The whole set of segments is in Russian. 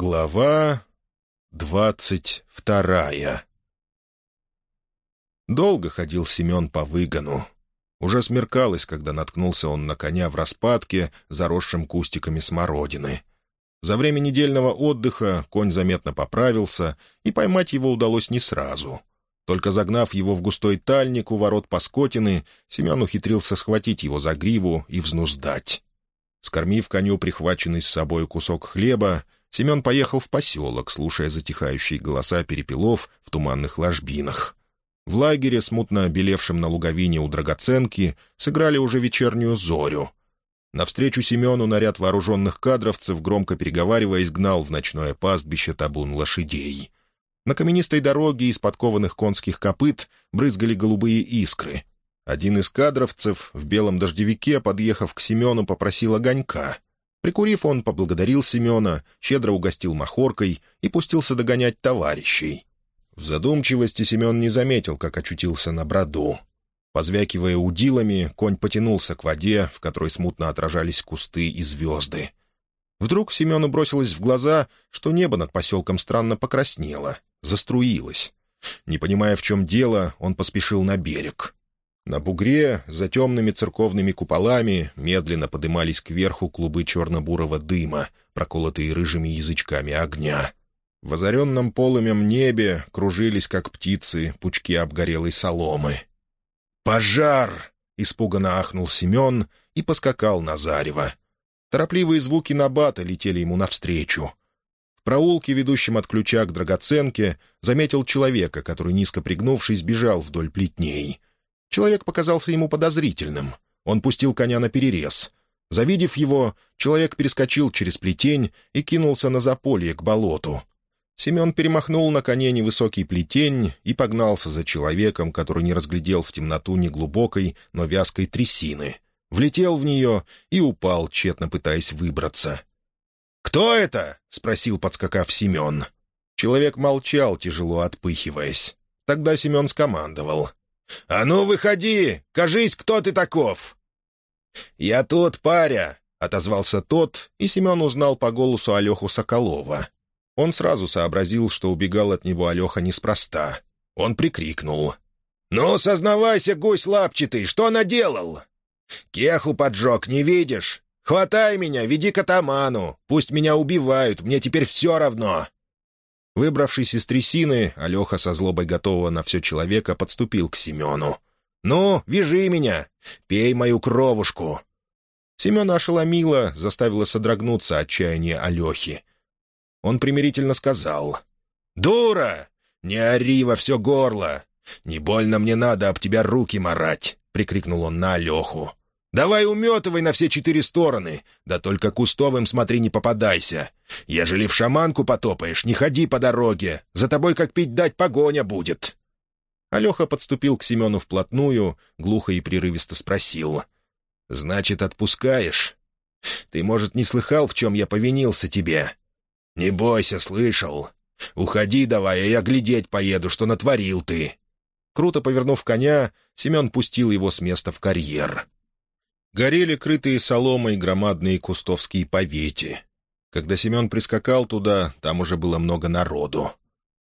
Глава двадцать вторая Долго ходил Семен по выгону. Уже смеркалось, когда наткнулся он на коня в распадке, заросшем кустиками смородины. За время недельного отдыха конь заметно поправился, и поймать его удалось не сразу. Только загнав его в густой тальник у ворот Паскотины, Семен ухитрился схватить его за гриву и взнуздать. Скормив коню прихваченный с собой кусок хлеба, Семен поехал в поселок, слушая затихающие голоса перепелов в туманных ложбинах. В лагере, смутно белевшем на луговине у драгоценки, сыграли уже вечернюю зорю. Навстречу Семену наряд вооруженных кадровцев, громко переговариваясь, гнал в ночное пастбище табун лошадей. На каменистой дороге из подкованных конских копыт брызгали голубые искры. Один из кадровцев в белом дождевике, подъехав к Семену, попросил огонька — Прикурив, он поблагодарил Семена, щедро угостил махоркой и пустился догонять товарищей. В задумчивости Семен не заметил, как очутился на броду. Позвякивая удилами, конь потянулся к воде, в которой смутно отражались кусты и звезды. Вдруг Семену бросилось в глаза, что небо над поселком странно покраснело, заструилось. Не понимая, в чем дело, он поспешил на берег. На бугре, за темными церковными куполами, медленно подымались кверху клубы черно-бурого дыма, проколотые рыжими язычками огня. В озаренном полымем небе кружились, как птицы, пучки обгорелой соломы. «Пожар!» — испуганно ахнул Семен и поскакал на зарево. Торопливые звуки набата летели ему навстречу. В проулке, ведущем от ключа к драгоценке, заметил человека, который, низко пригнувшись, бежал вдоль плетней — Человек показался ему подозрительным. Он пустил коня на перерез. Завидев его, человек перескочил через плетень и кинулся на заполье к болоту. Семен перемахнул на коне невысокий плетень и погнался за человеком, который не разглядел в темноту неглубокой, но вязкой трясины. Влетел в нее и упал, тщетно пытаясь выбраться. «Кто это?» — спросил, подскакав Семен. Человек молчал, тяжело отпыхиваясь. Тогда Семен скомандовал. «А ну, выходи! Кажись, кто ты таков!» «Я тут, паря!» — отозвался тот, и Семен узнал по голосу Алеху Соколова. Он сразу сообразил, что убегал от него Алеха неспроста. Он прикрикнул. «Ну, сознавайся, гусь лапчатый, что наделал?» «Кеху поджег, не видишь? Хватай меня, веди к атаману. Пусть меня убивают, мне теперь все равно. Выбравшись из трясины, Алеха со злобой готового на все человека подступил к Семену. «Ну, вяжи меня! Пей мою кровушку!» Семена ошеломила, заставила содрогнуться отчаяние Алехи. Он примирительно сказал. «Дура! Не ори во все горло! Не больно мне надо об тебя руки марать!» — прикрикнул он на Алеху. Давай уметывай на все четыре стороны, да только кустовым смотри не попадайся. Ежели в шаманку потопаешь, не ходи по дороге, за тобой как пить дать погоня будет». Алеха подступил к Семену вплотную, глухо и прерывисто спросил. «Значит, отпускаешь? Ты, может, не слыхал, в чем я повинился тебе?» «Не бойся, слышал. Уходи давай, а я глядеть поеду, что натворил ты». Круто повернув коня, Семен пустил его с места в карьер. Горели крытые соломой громадные кустовские повети. Когда Семен прискакал туда, там уже было много народу.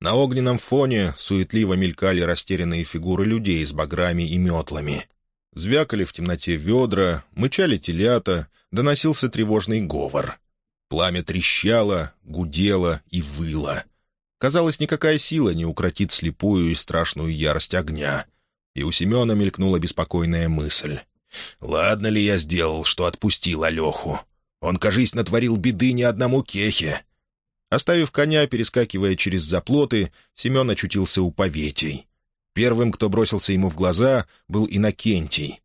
На огненном фоне суетливо мелькали растерянные фигуры людей с баграми и метлами. Звякали в темноте ведра, мычали телята, доносился тревожный говор. Пламя трещало, гудело и выло. Казалось, никакая сила не укротит слепую и страшную ярость огня. И у Семена мелькнула беспокойная мысль. Ладно ли я сделал, что отпустил Алеху? Он, кажись, натворил беды ни одному кехе. Оставив коня, перескакивая через заплоты, Семен очутился у поветей. Первым, кто бросился ему в глаза, был Иннокентий.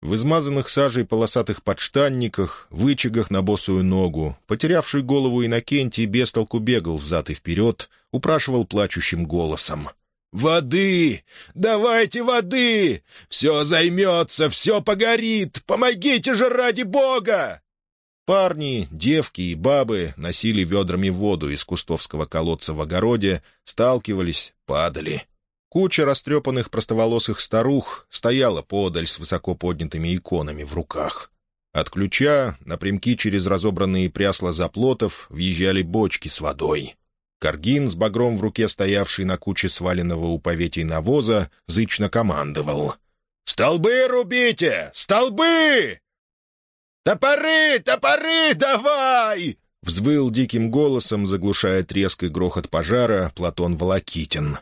В измазанных сажей полосатых подштанниках, вычагах на босую ногу, потерявший голову Иннокентий бестолку бегал взад и вперед, упрашивал плачущим голосом. «Воды! Давайте воды! Все займется, все погорит! Помогите же ради бога!» Парни, девки и бабы носили ведрами воду из кустовского колодца в огороде, сталкивались, падали. Куча растрепанных простоволосых старух стояла подаль с высоко поднятыми иконами в руках. От ключа напрямки через разобранные прясла заплотов въезжали бочки с водой. Каргин, с багром в руке стоявший на куче сваленного у поветий навоза, зычно командовал. «Столбы рубите! Столбы!» «Топоры! Топоры давай!» — взвыл диким голосом, заглушая треск и грохот пожара, Платон Волокитин.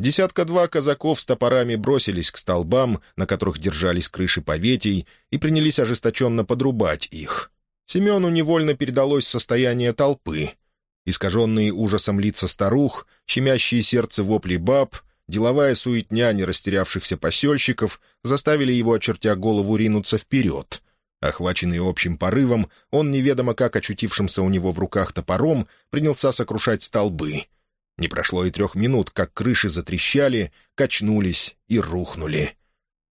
Десятка-два казаков с топорами бросились к столбам, на которых держались крыши поветий, и принялись ожесточенно подрубать их. Семену невольно передалось состояние толпы. Искаженные ужасом лица старух, щемящие сердце вопли баб, деловая суетня нерастерявшихся посельщиков заставили его, очертя голову, ринуться вперед. Охваченный общим порывом, он, неведомо как очутившимся у него в руках топором, принялся сокрушать столбы — не прошло и трех минут, как крыши затрещали, качнулись и рухнули.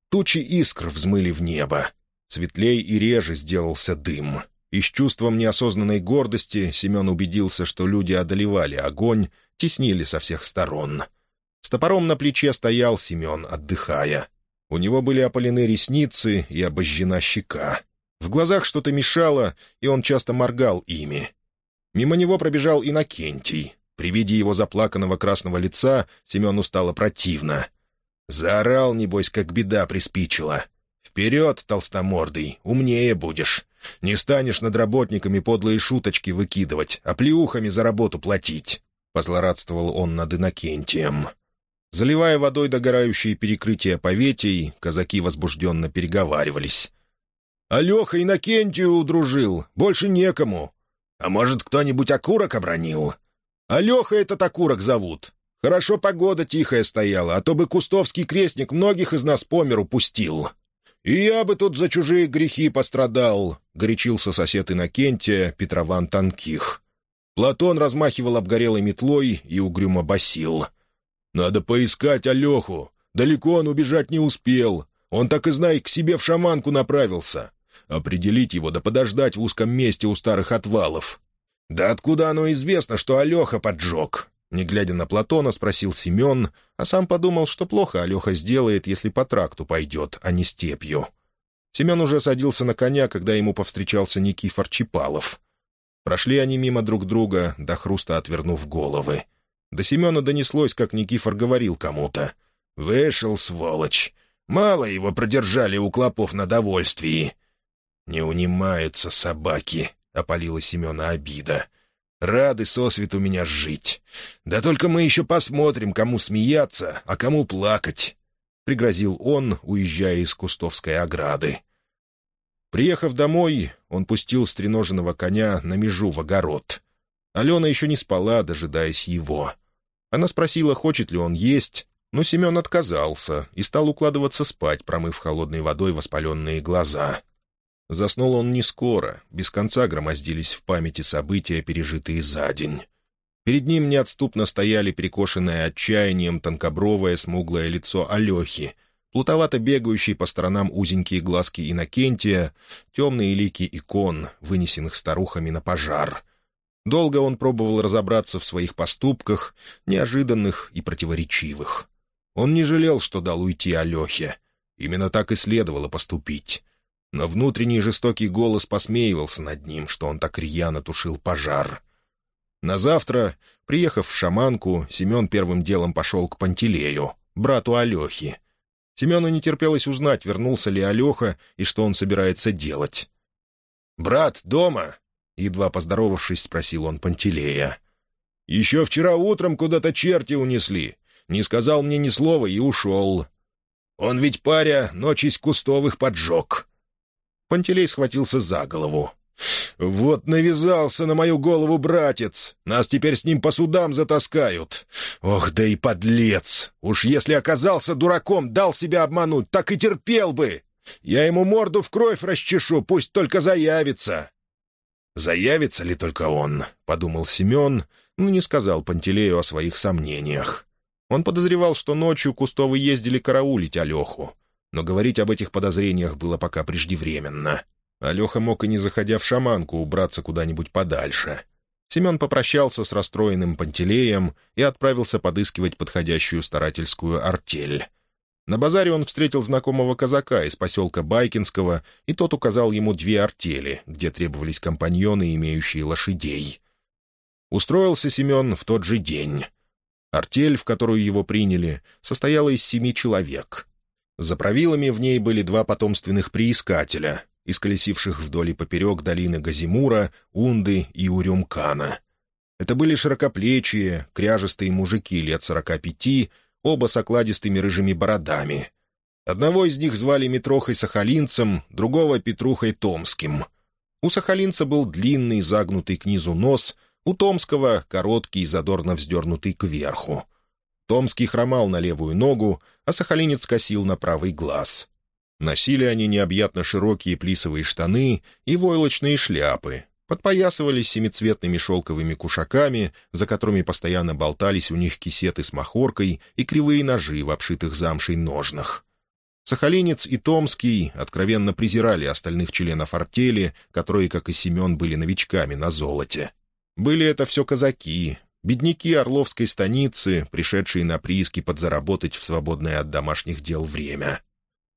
Тучи искр взмыли в небо. Светлей и реже сделался дым. И с чувством неосознанной гордости Семен убедился, что люди одолевали огонь, теснили со всех сторон. С топором на плече стоял Семен, отдыхая. У него были опалены ресницы и обожжена щека. В глазах что-то мешало, и он часто моргал ими. Мимо него пробежал Иннокентий. При виде его заплаканного красного лица Семену стало противно. Заорал, небось, как беда приспичила. «Вперед, толстомордый, умнее будешь. Не станешь над работниками подлые шуточки выкидывать, а плеухами за работу платить», — позлорадствовал он над Иннокентием. Заливая водой догорающие перекрытия поветий, казаки возбужденно переговаривались. «Алеха Иннокентию удружил, больше некому. А может, кто-нибудь окурок обронил? Алеха этот окурок зовут. Хорошо погода тихая стояла, а то бы кустовский крестник многих из нас по миру пустил. И я бы тут за чужие грехи пострадал», — горячился сосед Иннокентия Петрован Танких. Платон размахивал обгорелой метлой и угрюмо басил. «Надо поискать Алеху. Далеко он убежать не успел. Он так и знай, к себе в шаманку направился. Определить его да подождать в узком месте у старых отвалов. «Да откуда оно известно, что Алеха поджег?» Не глядя на Платона, спросил Семен, а сам подумал, что плохо Алеха сделает, если по тракту пойдет, а не степью. Семен уже садился на коня, когда ему повстречался Никифор Чипалов. Прошли они мимо друг друга, до хруста отвернув головы. До Семена донеслось, как Никифор говорил кому-то. «Вышел, сволочь! Мало его продержали у клопов на довольствии!» «Не унимаются собаки!» — опалила Семена обида. «Рады сосвету меня жить. Да только мы еще посмотрим, кому смеяться, а кому плакать», — пригрозил он, уезжая из кустовской ограды. Приехав домой, он пустил стреноженного коня на межу в огород. Алена еще не спала, дожидаясь его. Она спросила, хочет ли он есть, но Семен отказался и стал укладываться спать, промыв холодной водой воспаленные глаза. Заснул он не скоро, без конца громоздились в памяти события, пережитые за день. Перед ним неотступно стояли перекошенное отчаянием тонкобровое смуглое лицо Алехи, плутовато бегающие по сторонам узенькие глазки Иннокентия, темные лики икон, вынесенных старухами на пожар. Долго он пробовал разобраться в своих поступках, неожиданных и противоречивых. Он не жалел, что дал уйти Алехе. Именно так и следовало поступить но внутренний жестокий голос посмеивался над ним, что он так рьяно тушил пожар. На завтра, приехав в шаманку, Семен первым делом пошел к Пантелею, брату Алехи. Семену не терпелось узнать, вернулся ли Алеха и что он собирается делать. «Брат дома?» — едва поздоровавшись, спросил он Пантелея. «Еще вчера утром куда-то черти унесли. Не сказал мне ни слова и ушел. Он ведь, паря, ночь из кустовых поджег. Пантелей схватился за голову. «Вот навязался на мою голову братец! Нас теперь с ним по судам затаскают! Ох, да и подлец! Уж если оказался дураком, дал себя обмануть, так и терпел бы! Я ему морду в кровь расчешу, пусть только заявится!» «Заявится ли только он?» — подумал Семен, но не сказал Пантелею о своих сомнениях. Он подозревал, что ночью Кустовы ездили караулить Алеху но говорить об этих подозрениях было пока преждевременно. Алеха мог и не заходя в шаманку убраться куда-нибудь подальше. Семен попрощался с расстроенным Пантелеем и отправился подыскивать подходящую старательскую артель. На базаре он встретил знакомого казака из поселка Байкинского, и тот указал ему две артели, где требовались компаньоны, имеющие лошадей. Устроился Семен в тот же день. Артель, в которую его приняли, состояла из семи человек. За правилами в ней были два потомственных приискателя, исколесивших вдоль и поперек долины Газимура, Унды и Урюмкана. Это были широкоплечие, кряжестые мужики лет сорока пяти, оба с окладистыми рыжими бородами. Одного из них звали Митрохой Сахалинцем, другого — Петрухой Томским. У Сахалинца был длинный, загнутый к низу нос, у Томского — короткий, задорно вздернутый кверху. Томский хромал на левую ногу, а Сахалинец косил на правый глаз. Носили они необъятно широкие плисовые штаны и войлочные шляпы, подпоясывались семицветными шелковыми кушаками, за которыми постоянно болтались у них кисеты с махоркой и кривые ножи в обшитых замшей ножнах. Сахалинец и Томский откровенно презирали остальных членов артели, которые, как и Семен, были новичками на золоте. Были это все казаки, бедняки Орловской станицы, пришедшие на прииски подзаработать в свободное от домашних дел время.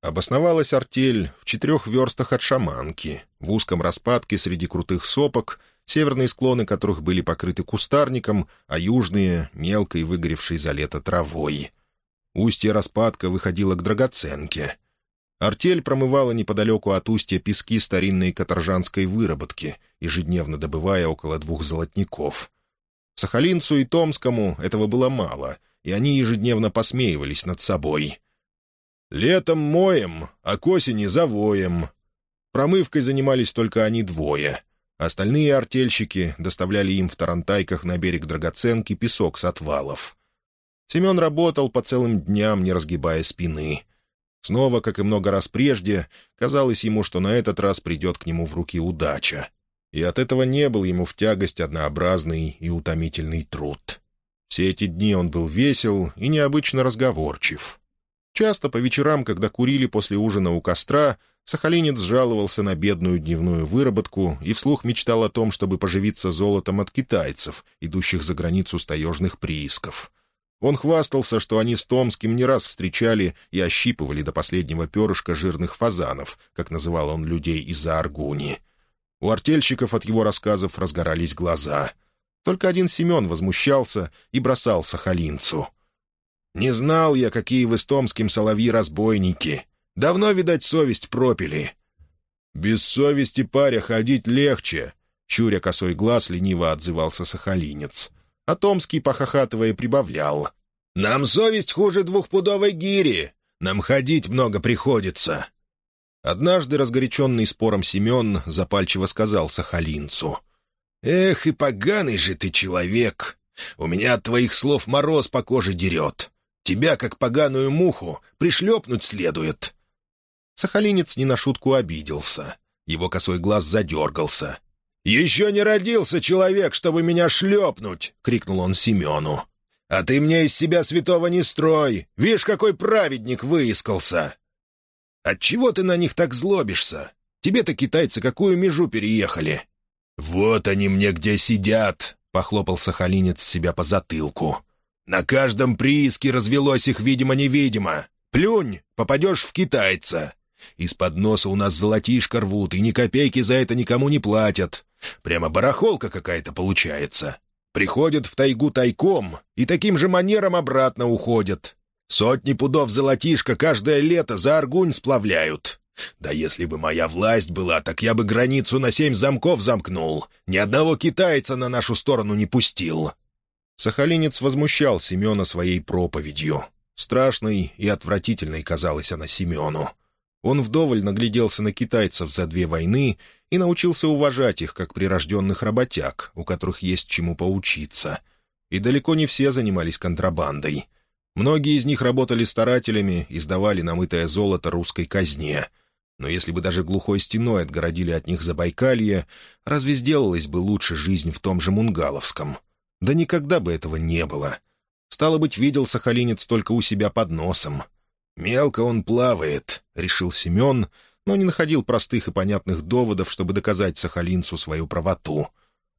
Обосновалась артель в четырех верстах от шаманки, в узком распадке среди крутых сопок, северные склоны которых были покрыты кустарником, а южные — мелкой выгоревшей за лето травой. Устье распадка выходило к драгоценке. Артель промывала неподалеку от устья пески старинной каторжанской выработки, ежедневно добывая около двух золотников. Сахалинцу и Томскому этого было мало, и они ежедневно посмеивались над собой — Летом моем, а к осени завоем. Промывкой занимались только они двое. Остальные артельщики доставляли им в тарантайках на берег драгоценки песок с отвалов. Семен работал по целым дням, не разгибая спины. Снова, как и много раз прежде, казалось ему, что на этот раз придет к нему в руки удача. И от этого не был ему в тягость однообразный и утомительный труд. Все эти дни он был весел и необычно разговорчив. Часто по вечерам, когда курили после ужина у костра, Сахалинец жаловался на бедную дневную выработку и вслух мечтал о том, чтобы поживиться золотом от китайцев, идущих за границу с таежных приисков. Он хвастался, что они с Томским не раз встречали и ощипывали до последнего перышка жирных фазанов, как называл он людей из-за Аргуни. У артельщиков от его рассказов разгорались глаза. Только один Семен возмущался и бросал Сахалинцу — не знал я, какие в Истомским соловьи-разбойники. Давно, видать, совесть пропили. Без совести паря ходить легче, — чуря косой глаз лениво отзывался сахалинец. А Томский, похохатывая, прибавлял. «Нам совесть хуже двухпудовой гири. Нам ходить много приходится». Однажды разгоряченный спором Семен запальчиво сказал сахалинцу. «Эх, и поганый же ты человек! У меня от твоих слов мороз по коже дерет. Тебя, как поганую муху, пришлепнуть следует». Сахалинец не на шутку обиделся. Его косой глаз задергался. «Еще не родился человек, чтобы меня шлепнуть!» — крикнул он Семену. «А ты мне из себя святого не строй! Видишь, какой праведник выискался!» «Отчего ты на них так злобишься? Тебе-то китайцы какую межу переехали?» «Вот они мне где сидят!» — похлопал Сахалинец себя по затылку. На каждом прииске развелось их видимо-невидимо. Плюнь, попадешь в китайца. Из-под носа у нас золотишко рвут, и ни копейки за это никому не платят. Прямо барахолка какая-то получается. Приходят в тайгу тайком и таким же манером обратно уходят. Сотни пудов золотишка каждое лето за Аргунь сплавляют. Да если бы моя власть была, так я бы границу на семь замков замкнул. Ни одного китайца на нашу сторону не пустил. Сахалинец возмущал Семена своей проповедью. Страшной и отвратительной казалась она Семену. Он вдоволь нагляделся на китайцев за две войны и научился уважать их как прирожденных работяг, у которых есть чему поучиться. И далеко не все занимались контрабандой. Многие из них работали старателями и сдавали намытое золото русской казне. Но если бы даже глухой стеной отгородили от них Забайкалье, разве сделалась бы лучше жизнь в том же Мунгаловском — да никогда бы этого не было. Стало быть, видел сахалинец только у себя под носом. «Мелко он плавает», — решил Семен, но не находил простых и понятных доводов, чтобы доказать сахалинцу свою правоту.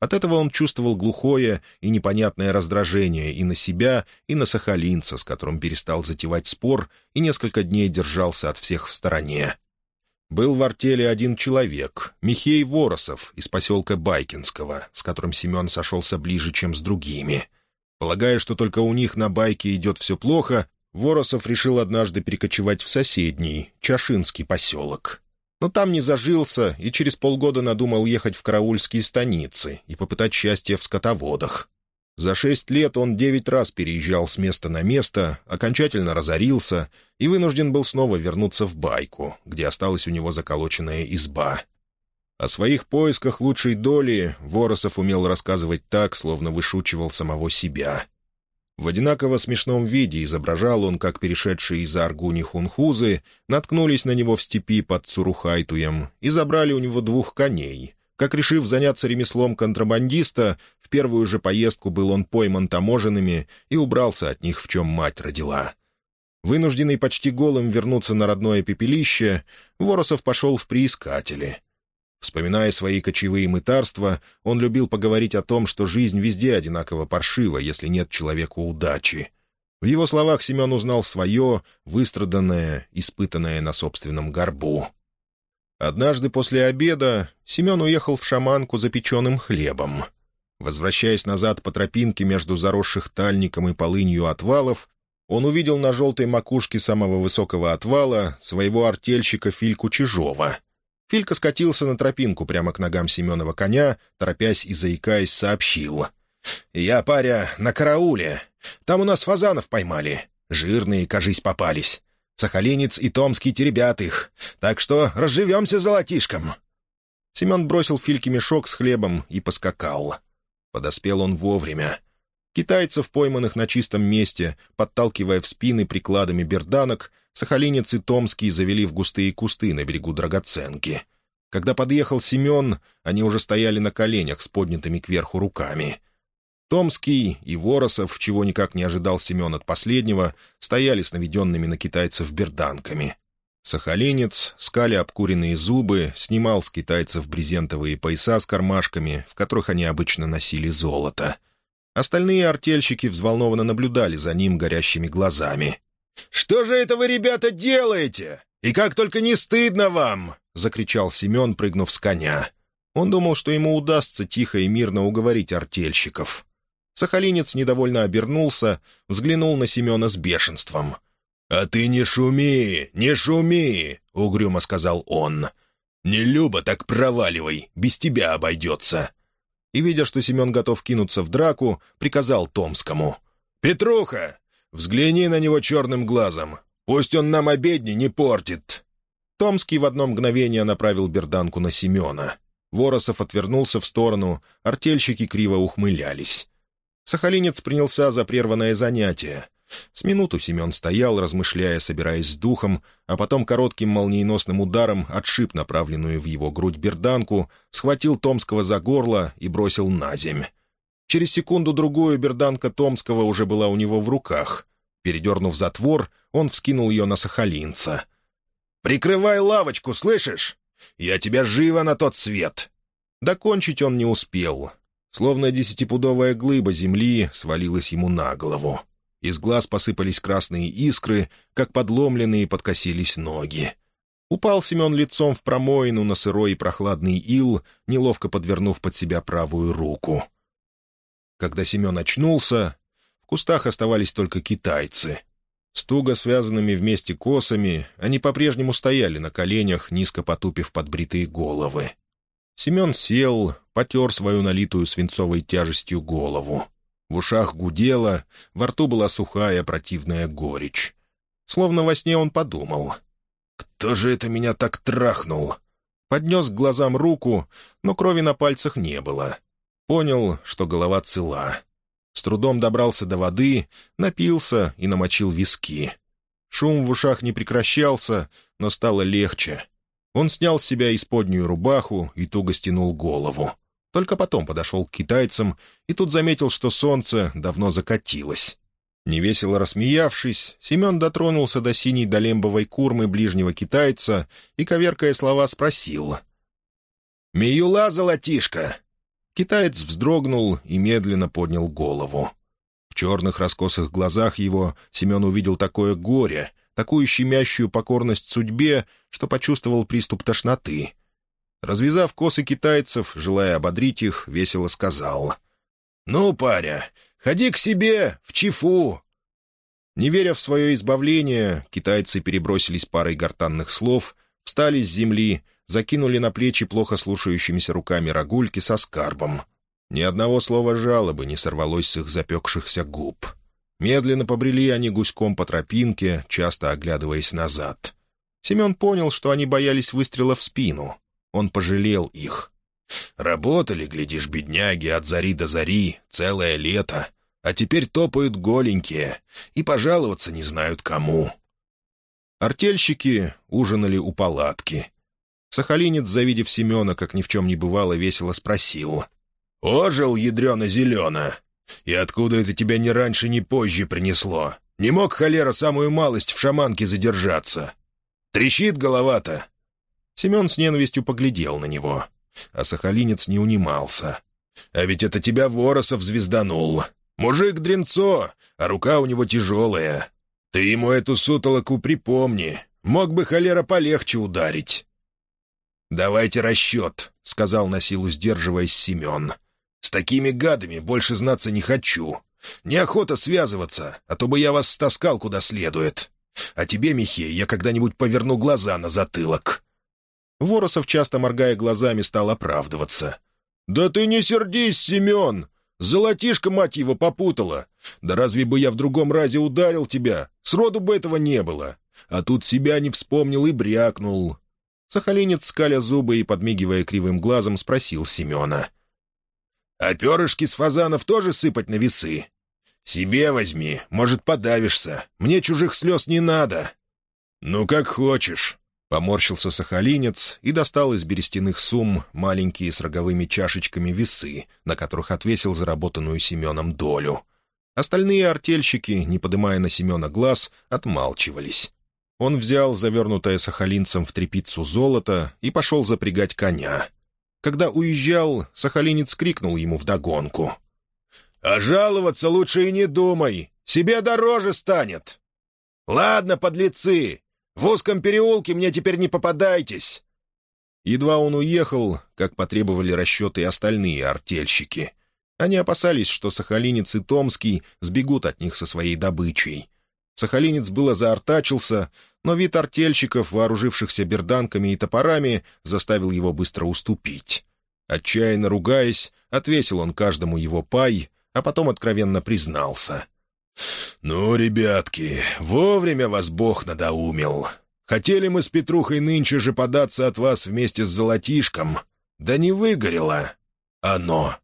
От этого он чувствовал глухое и непонятное раздражение и на себя, и на сахалинца, с которым перестал затевать спор и несколько дней держался от всех в стороне. Был в артели один человек, Михей Воросов из поселка Байкинского, с которым Семен сошелся ближе, чем с другими. Полагая, что только у них на байке идет все плохо, Воросов решил однажды перекочевать в соседний, Чашинский поселок но там не зажился и через полгода надумал ехать в караульские станицы и попытать счастье в скотоводах. За шесть лет он девять раз переезжал с места на место, окончательно разорился и вынужден был снова вернуться в байку, где осталась у него заколоченная изба. О своих поисках лучшей доли Воросов умел рассказывать так, словно вышучивал самого себя. В одинаково смешном виде изображал он, как перешедшие из Аргуни хунхузы наткнулись на него в степи под Цурухайтуем и забрали у него двух коней. Как решив заняться ремеслом контрабандиста, в первую же поездку был он пойман таможенными и убрался от них, в чем мать родила. Вынужденный почти голым вернуться на родное пепелище, Воросов пошел в приискатели — Вспоминая свои кочевые мытарства, он любил поговорить о том, что жизнь везде одинаково паршива, если нет человеку удачи. В его словах Семен узнал свое, выстраданное, испытанное на собственном горбу. Однажды после обеда Семен уехал в шаманку за печеным хлебом. Возвращаясь назад по тропинке между заросших тальником и полынью отвалов, он увидел на желтой макушке самого высокого отвала своего артельщика Фильку Чижова — Филька скатился на тропинку прямо к ногам Семенова коня, торопясь и заикаясь, сообщил. «Я, паря, на карауле. Там у нас фазанов поймали. Жирные, кажись, попались. Сахалинец и Томский теребят их. Так что разживемся золотишком». Семен бросил Фильке мешок с хлебом и поскакал. Подоспел он вовремя. Китайцев, пойманных на чистом месте, подталкивая в спины прикладами берданок, Сахалинец и Томский завели в густые кусты на берегу Драгоценки. Когда подъехал Семен, они уже стояли на коленях с поднятыми кверху руками. Томский и Воросов, чего никак не ожидал Семен от последнего, стояли с наведенными на китайцев берданками. Сахалинец, скали обкуренные зубы, снимал с китайцев брезентовые пояса с кармашками, в которых они обычно носили золото. Остальные артельщики взволнованно наблюдали за ним горящими глазами. «Что же это вы, ребята, делаете? И как только не стыдно вам!» — закричал Семен, прыгнув с коня. Он думал, что ему удастся тихо и мирно уговорить артельщиков. Сахалинец недовольно обернулся, взглянул на Семена с бешенством. «А ты не шуми, не шуми!» — угрюмо сказал он. «Не Люба, так проваливай, без тебя обойдется!» И, видя, что Семен готов кинуться в драку, приказал Томскому. «Петруха, Взгляни на него черным глазом. Пусть он нам обедни не портит». Томский в одно мгновение направил берданку на Семена. Воросов отвернулся в сторону, артельщики криво ухмылялись. Сахалинец принялся за прерванное занятие. С минуту Семен стоял, размышляя, собираясь с духом, а потом коротким молниеносным ударом отшиб направленную в его грудь берданку, схватил Томского за горло и бросил на земь. Через секунду-другую берданка Томского уже была у него в руках. Передернув затвор, он вскинул ее на сахалинца. «Прикрывай лавочку, слышишь? Я тебя живо на тот свет!» Докончить он не успел. Словно десятипудовая глыба земли свалилась ему на голову. Из глаз посыпались красные искры, как подломленные подкосились ноги. Упал Семен лицом в промоину на сырой и прохладный ил, неловко подвернув под себя правую руку. Когда Семен очнулся, в кустах оставались только китайцы. С туго связанными вместе косами они по-прежнему стояли на коленях, низко потупив подбритые головы. Семен сел, потер свою налитую свинцовой тяжестью голову. В ушах гудело, во рту была сухая противная горечь. Словно во сне он подумал. «Кто же это меня так трахнул?» Поднес к глазам руку, но крови на пальцах не было. Понял, что голова цела. С трудом добрался до воды, напился и намочил виски. Шум в ушах не прекращался, но стало легче. Он снял с себя исподнюю рубаху и туго стянул голову. Только потом подошел к китайцам и тут заметил, что солнце давно закатилось. Невесело рассмеявшись, Семен дотронулся до синей долембовой курмы ближнего китайца и, коверкая слова, спросил. «Миюла, золотишко, Китаец вздрогнул и медленно поднял голову. В черных раскосых глазах его Семен увидел такое горе, такую щемящую покорность судьбе, что почувствовал приступ тошноты. Развязав косы китайцев, желая ободрить их, весело сказал. «Ну, паря, ходи к себе, в чифу!» Не веря в свое избавление, китайцы перебросились парой гортанных слов, встали с земли, закинули на плечи плохо слушающимися руками рогульки со скарбом. Ни одного слова жалобы не сорвалось с их запекшихся губ. Медленно побрели они гуськом по тропинке, часто оглядываясь назад. Семен понял, что они боялись выстрела в спину. Он пожалел их. Работали, глядишь, бедняги, от зари до зари, целое лето, а теперь топают голенькие и пожаловаться не знают кому. Артельщики ужинали у палатки. Сахалинец, завидев Семена, как ни в чем не бывало, весело спросил. «Ожил, ядрено-зелено! И откуда это тебя ни раньше, ни позже принесло? Не мог холера самую малость в шаманке задержаться? Трещит голова-то!» Семен с ненавистью поглядел на него. А Сахалинец не унимался. «А ведь это тебя Воросов звезданул. Мужик дренцо, а рука у него тяжелая. Ты ему эту сутолоку припомни. Мог бы холера полегче ударить». «Давайте расчет», — сказал на силу сдерживаясь Семен. «С такими гадами больше знаться не хочу. Неохота связываться, а то бы я вас стаскал куда следует. А тебе, Михей, я когда-нибудь поверну глаза на затылок». Воросов, часто моргая глазами, стал оправдываться. «Да ты не сердись, Семен! Золотишко, мать его, попутала! Да разве бы я в другом разе ударил тебя? Сроду бы этого не было! А тут себя не вспомнил и брякнул!» Сахалинец, скаля зубы и подмигивая кривым глазом, спросил Семена. «А перышки с фазанов тоже сыпать на весы? Себе возьми, может, подавишься. Мне чужих слез не надо». «Ну, как хочешь». Поморщился сахалинец и достал из берестяных сумм маленькие с роговыми чашечками весы, на которых отвесил заработанную Семеном долю. Остальные артельщики, не подымая на Семена глаз, отмалчивались. Он взял завернутое сахалинцем в трепицу золото и пошел запрягать коня. Когда уезжал, сахалинец крикнул ему вдогонку. «А жаловаться лучше и не думай! Себе дороже станет!» «Ладно, подлецы, в узком переулке мне теперь не попадайтесь!» Едва он уехал, как потребовали расчеты остальные артельщики. Они опасались, что Сахалинец и Томский сбегут от них со своей добычей. Сахалинец было заортачился, но вид артельщиков, вооружившихся берданками и топорами, заставил его быстро уступить. Отчаянно ругаясь, отвесил он каждому его пай, а потом откровенно признался. «Ну, ребятки, вовремя вас Бог надоумил. Хотели мы с Петрухой нынче же податься от вас вместе с золотишком. Да не выгорело оно».